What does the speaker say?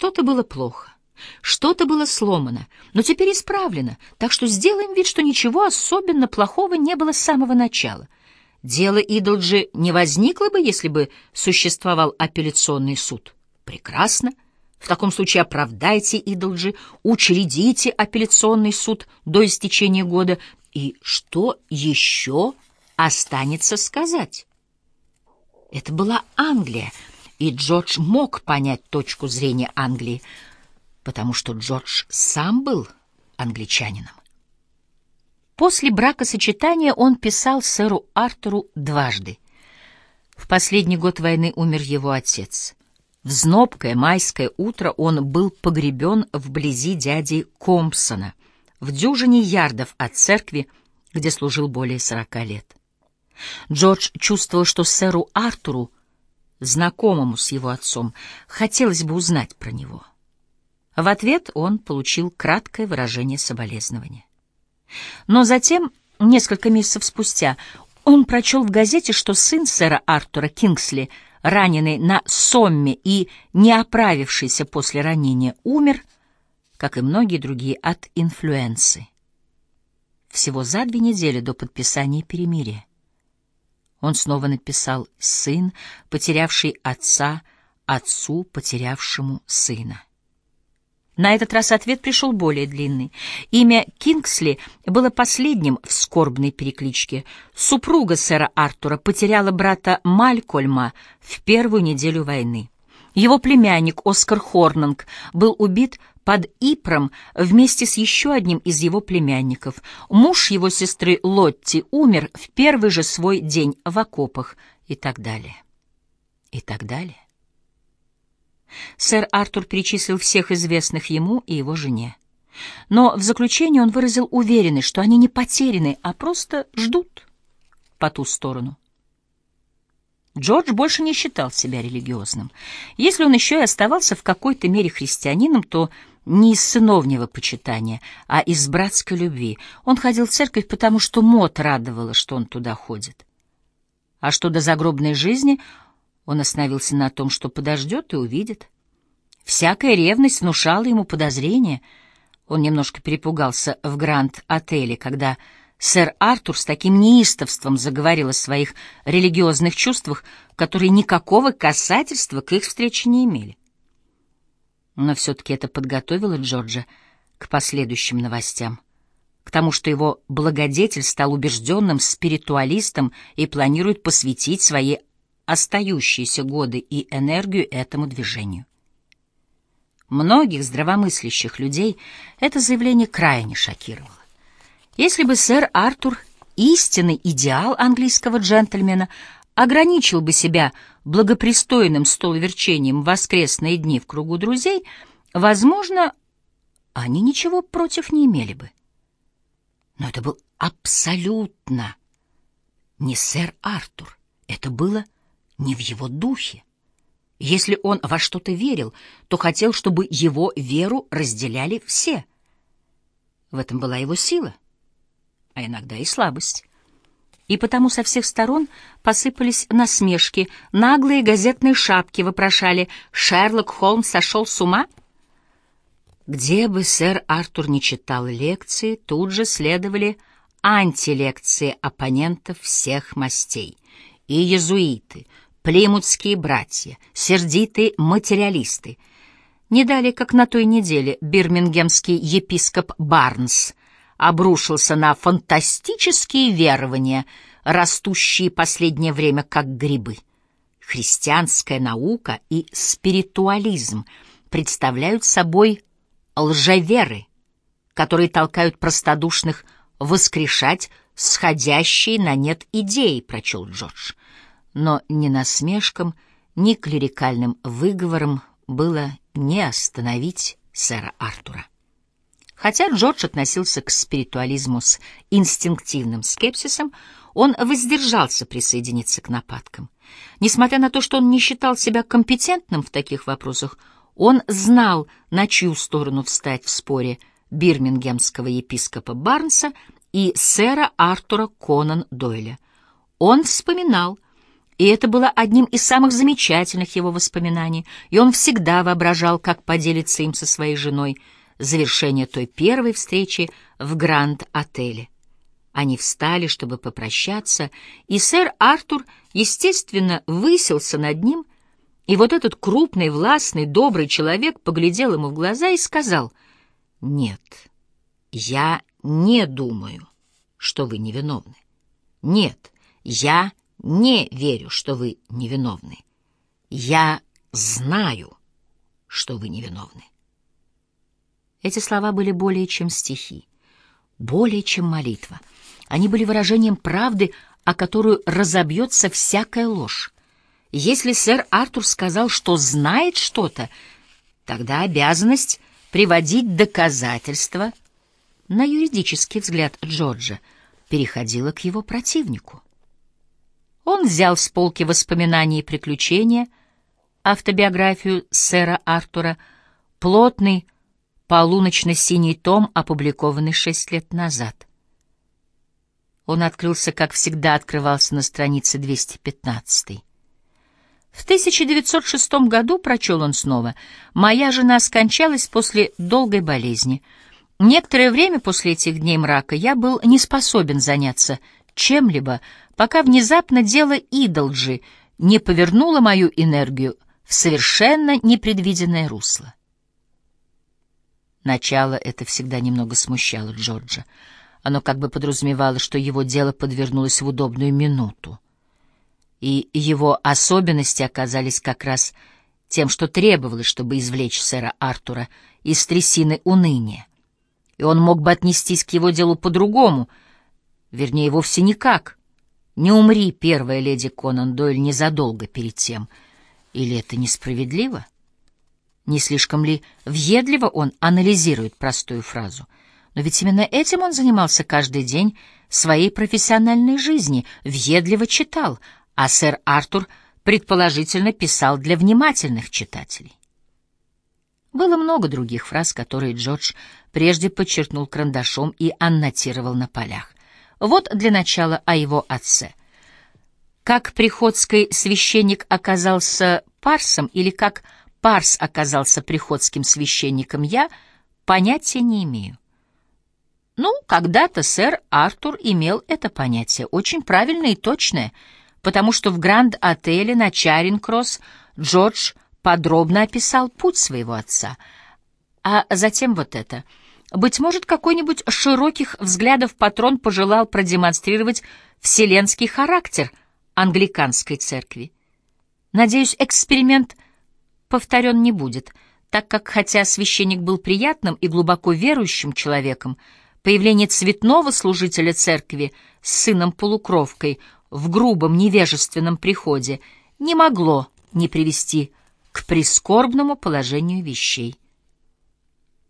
Что-то было плохо, что-то было сломано, но теперь исправлено, так что сделаем вид, что ничего особенно плохого не было с самого начала. Дело Идолджи не возникло бы, если бы существовал апелляционный суд. Прекрасно. В таком случае оправдайте Идолджи, учредите апелляционный суд до истечения года. И что еще останется сказать? Это была Англия, и Джордж мог понять точку зрения Англии, потому что Джордж сам был англичанином. После бракосочетания он писал сэру Артуру дважды. В последний год войны умер его отец. В знобкое майское утро он был погребен вблизи дяди Компсона, в дюжине ярдов от церкви, где служил более сорока лет. Джордж чувствовал, что сэру Артуру, знакомому с его отцом, хотелось бы узнать про него. В ответ он получил краткое выражение соболезнования. Но затем, несколько месяцев спустя, он прочел в газете, что сын сэра Артура Кингсли, раненый на Сомме и не оправившийся после ранения, умер, как и многие другие, от инфлюенции. Всего за две недели до подписания перемирия. Он снова написал «сын, потерявший отца, отцу, потерявшему сына». На этот раз ответ пришел более длинный. Имя Кингсли было последним в скорбной перекличке. Супруга сэра Артура потеряла брата Малькольма в первую неделю войны. Его племянник Оскар Хорнанг был убит под Ипром вместе с еще одним из его племянников. Муж его сестры Лотти умер в первый же свой день в окопах и так далее. И так далее. Сэр Артур перечислил всех известных ему и его жене. Но в заключение он выразил уверенность, что они не потеряны, а просто ждут по ту сторону. Джордж больше не считал себя религиозным. Если он еще и оставался в какой-то мере христианином, то не из сыновнего почитания, а из братской любви. Он ходил в церковь, потому что Мот радовала, что он туда ходит. А что до загробной жизни, он остановился на том, что подождет и увидит. Всякая ревность внушала ему подозрения. Он немножко перепугался в Гранд-отеле, когда сэр Артур с таким неистовством заговорил о своих религиозных чувствах, которые никакого касательства к их встрече не имели. Но все-таки это подготовило Джорджа к последующим новостям, к тому, что его благодетель стал убежденным спиритуалистом и планирует посвятить свои остающиеся годы и энергию этому движению. Многих здравомыслящих людей это заявление крайне шокировало. Если бы сэр Артур, истинный идеал английского джентльмена, ограничил бы себя благопристойным столоверчением в воскресные дни в кругу друзей, возможно, они ничего против не имели бы. Но это был абсолютно не сэр Артур. Это было не в его духе. Если он во что-то верил, то хотел, чтобы его веру разделяли все. В этом была его сила, а иногда и слабость и потому со всех сторон посыпались насмешки, наглые газетные шапки вопрошали «Шерлок Холмс сошел с ума?» Где бы сэр Артур не читал лекции, тут же следовали антилекции оппонентов всех мастей. И езуиты, плимутские братья, сердитые материалисты. Не далее, как на той неделе, бирмингемский епископ Барнс обрушился на фантастические верования, растущие последнее время как грибы. Христианская наука и спиритуализм представляют собой лжеверы, которые толкают простодушных воскрешать сходящие на нет идеи, прочел Джордж. Но ни насмешкам, ни клерикальным выговором было не остановить сэра Артура. Хотя Джордж относился к спиритуализму с инстинктивным скепсисом, он воздержался присоединиться к нападкам. Несмотря на то, что он не считал себя компетентным в таких вопросах, он знал, на чью сторону встать в споре бирмингемского епископа Барнса и сэра Артура Конан Дойля. Он вспоминал, И это было одним из самых замечательных его воспоминаний, и он всегда воображал, как поделится им со своей женой завершение той первой встречи в Гранд-отеле. Они встали, чтобы попрощаться, и сэр Артур, естественно, высился над ним, и вот этот крупный, властный, добрый человек поглядел ему в глаза и сказал, «Нет, я не думаю, что вы невиновны. Нет, я не верю, что вы невиновны. Я знаю, что вы невиновны». Эти слова были более чем стихи, более чем молитва — они были выражением правды, о которую разобьется всякая ложь. Если сэр Артур сказал, что знает что-то, тогда обязанность приводить доказательства, на юридический взгляд Джорджа, переходила к его противнику. Он взял с полки воспоминания и приключения, автобиографию сэра Артура, плотный полуночно-синий том, опубликованный шесть лет назад. Он открылся, как всегда открывался на странице 215. В 1906 году, прочел он снова, моя жена скончалась после долгой болезни. Некоторое время после этих дней мрака я был не способен заняться чем-либо, пока внезапно дело Идолджи не повернуло мою энергию в совершенно непредвиденное русло. Начало это всегда немного смущало Джорджа. Оно как бы подразумевало, что его дело подвернулось в удобную минуту. И его особенности оказались как раз тем, что требовалось, чтобы извлечь сэра Артура из трясины уныния. И он мог бы отнестись к его делу по-другому, вернее, вовсе никак. Не умри, первая леди Конан Дойль, незадолго перед тем. Или это несправедливо? Не слишком ли въедливо он анализирует простую фразу — но ведь именно этим он занимался каждый день своей профессиональной жизни, въедливо читал, а сэр Артур предположительно писал для внимательных читателей. Было много других фраз, которые Джордж прежде подчеркнул карандашом и аннотировал на полях. Вот для начала о его отце. Как приходский священник оказался парсом или как парс оказался приходским священником, я понятия не имею. Ну, когда-то сэр Артур имел это понятие, очень правильное и точное, потому что в Гранд-отеле на Чаринг-Кросс Джордж подробно описал путь своего отца. А затем вот это. Быть может, какой-нибудь широких взглядов патрон пожелал продемонстрировать вселенский характер англиканской церкви. Надеюсь, эксперимент повторен не будет, так как, хотя священник был приятным и глубоко верующим человеком, Появление цветного служителя церкви с сыном-полукровкой в грубом невежественном приходе не могло не привести к прискорбному положению вещей.